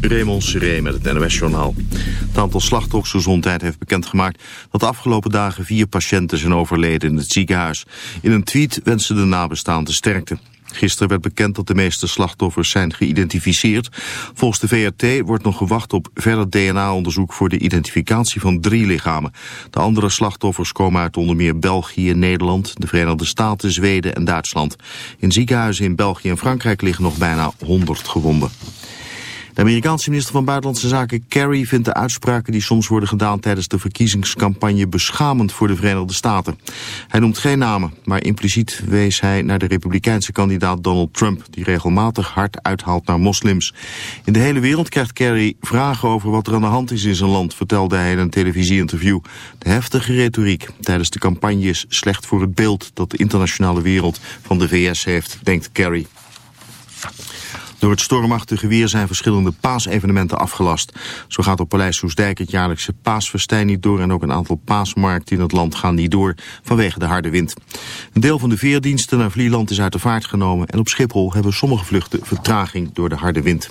Raymond Seré met het NOS-journaal. Het aantal slachtoffersgezondheid heeft bekendgemaakt dat de afgelopen dagen vier patiënten zijn overleden in het ziekenhuis. In een tweet wensen de nabestaanden sterkte. Gisteren werd bekend dat de meeste slachtoffers zijn geïdentificeerd. Volgens de VRT wordt nog gewacht op verder DNA-onderzoek voor de identificatie van drie lichamen. De andere slachtoffers komen uit onder meer België, Nederland, de Verenigde Staten, Zweden en Duitsland. In ziekenhuizen in België en Frankrijk liggen nog bijna 100 gewonden. De Amerikaanse minister van Buitenlandse Zaken Kerry vindt de uitspraken die soms worden gedaan tijdens de verkiezingscampagne beschamend voor de Verenigde Staten. Hij noemt geen namen, maar impliciet wees hij naar de republikeinse kandidaat Donald Trump, die regelmatig hard uithaalt naar moslims. In de hele wereld krijgt Kerry vragen over wat er aan de hand is in zijn land, vertelde hij in een televisieinterview. De heftige retoriek tijdens de campagne is slecht voor het beeld dat de internationale wereld van de VS heeft, denkt Kerry. Door het stormachtige weer zijn verschillende paasevenementen afgelast. Zo gaat op Paleis Soesdijk het jaarlijkse paasfestijn niet door... en ook een aantal paasmarkten in het land gaan niet door vanwege de harde wind. Een deel van de veerdiensten naar Vlieland is uit de vaart genomen... en op Schiphol hebben sommige vluchten vertraging door de harde wind.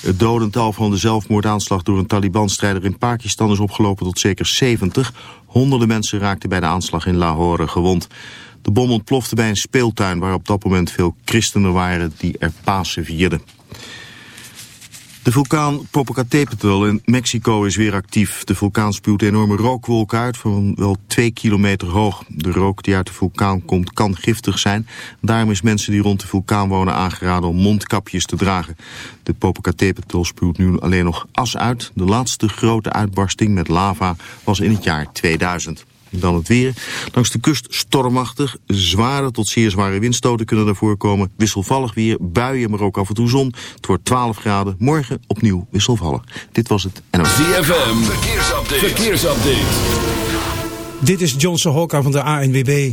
Het dodental van de zelfmoordaanslag door een Taliban-strijder in Pakistan is opgelopen tot zeker 70. Honderden mensen raakten bij de aanslag in Lahore gewond. De bom ontplofte bij een speeltuin waar op dat moment veel christenen waren die er Pasen vierden. De vulkaan Popocatépetl in Mexico is weer actief. De vulkaan spuwt enorme rookwolken uit van wel twee kilometer hoog. De rook die uit de vulkaan komt kan giftig zijn. Daarom is mensen die rond de vulkaan wonen aangeraden om mondkapjes te dragen. De Popocatépetl spuwt nu alleen nog as uit. De laatste grote uitbarsting met lava was in het jaar 2000. Dan het weer. Langs de kust stormachtig. Zware tot zeer zware windstoten kunnen daarvoor komen. Wisselvallig weer, buien, maar ook af en toe zon. Het wordt 12 graden. Morgen opnieuw wisselvallig. Dit was het NOS. ZFM, verkeersupdate. verkeersupdate. Dit is Johnson Hokka van de ANWB.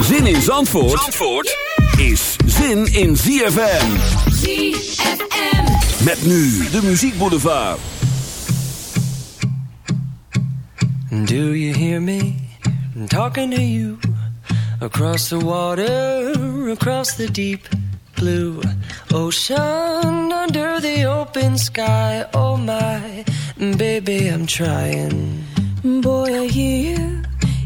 Zin in Zandvoort, Zandvoort is zin in ZFM. ZFM. Met nu de muziekboulevard. Do you hear me talking to you? Across the water, across the deep blue ocean, under the open sky. Oh my, baby, I'm trying. Boy, I hear you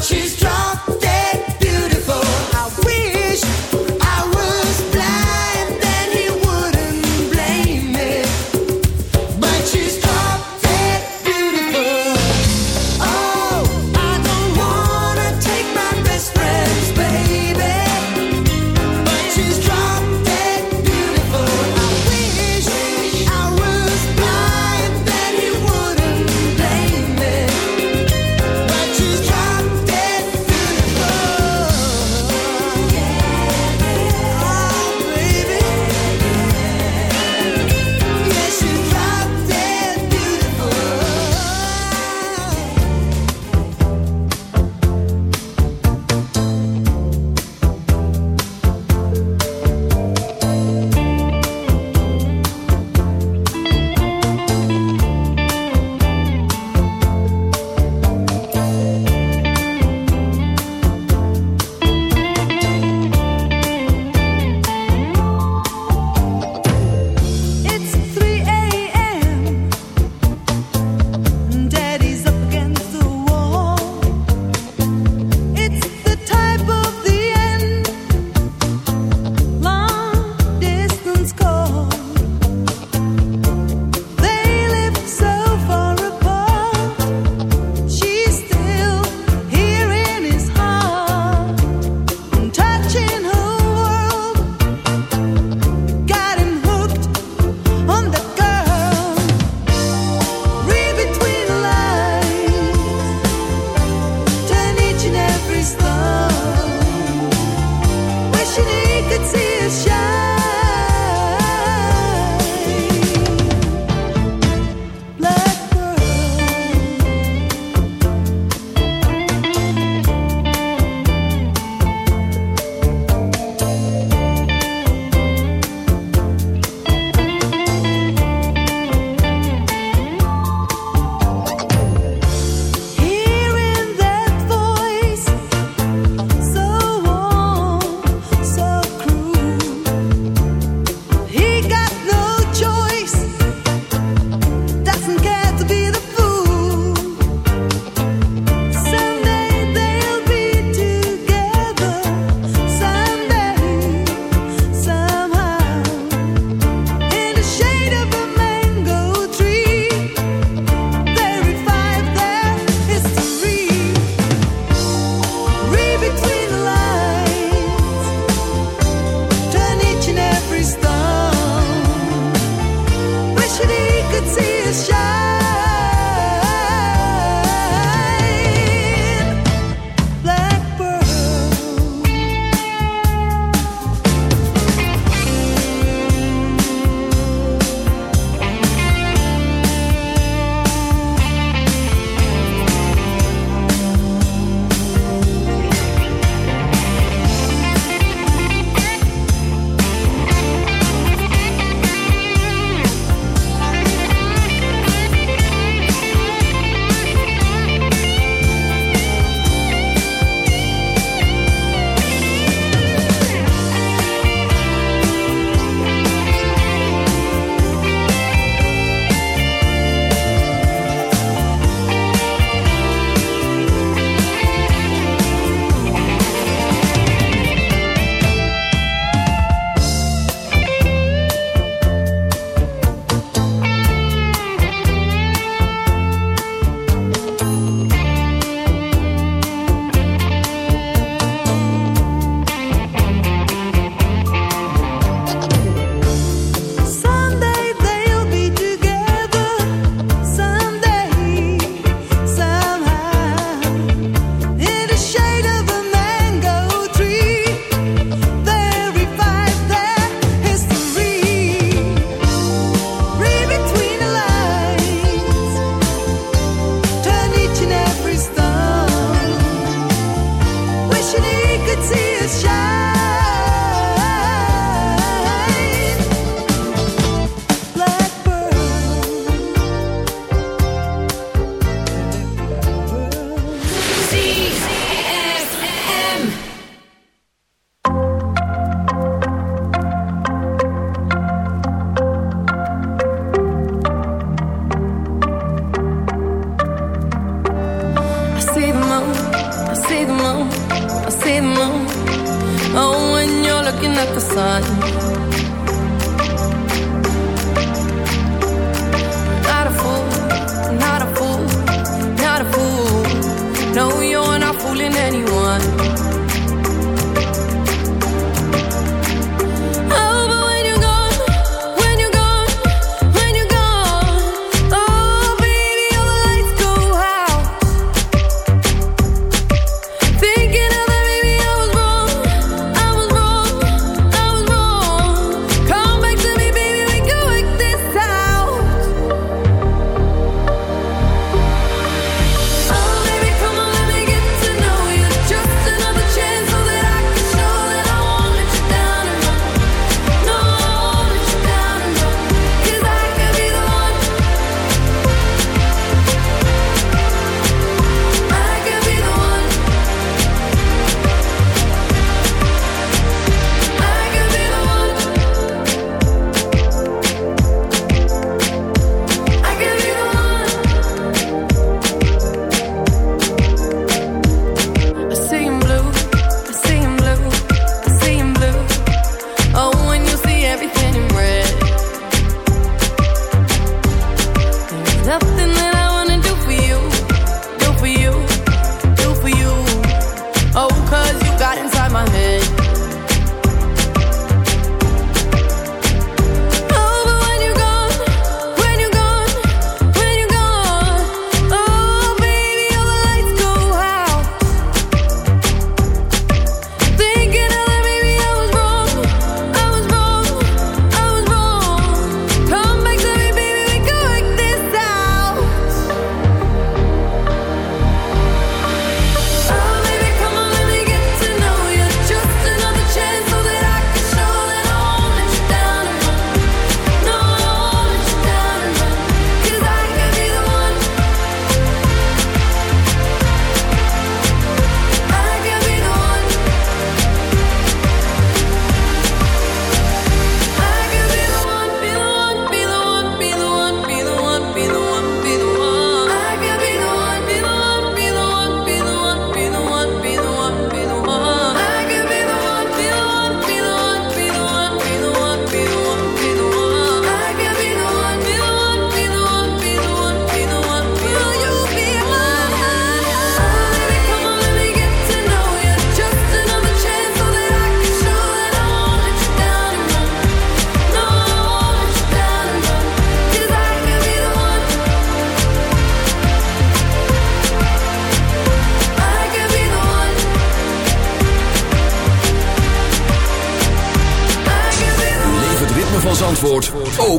choose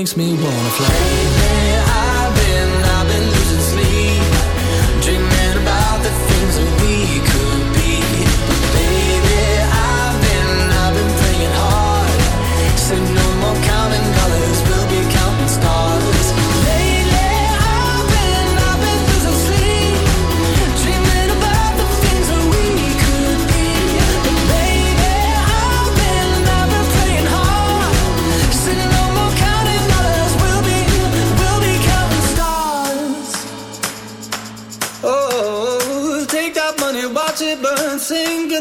makes me wanna fly. Lately,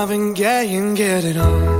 love and get and get it on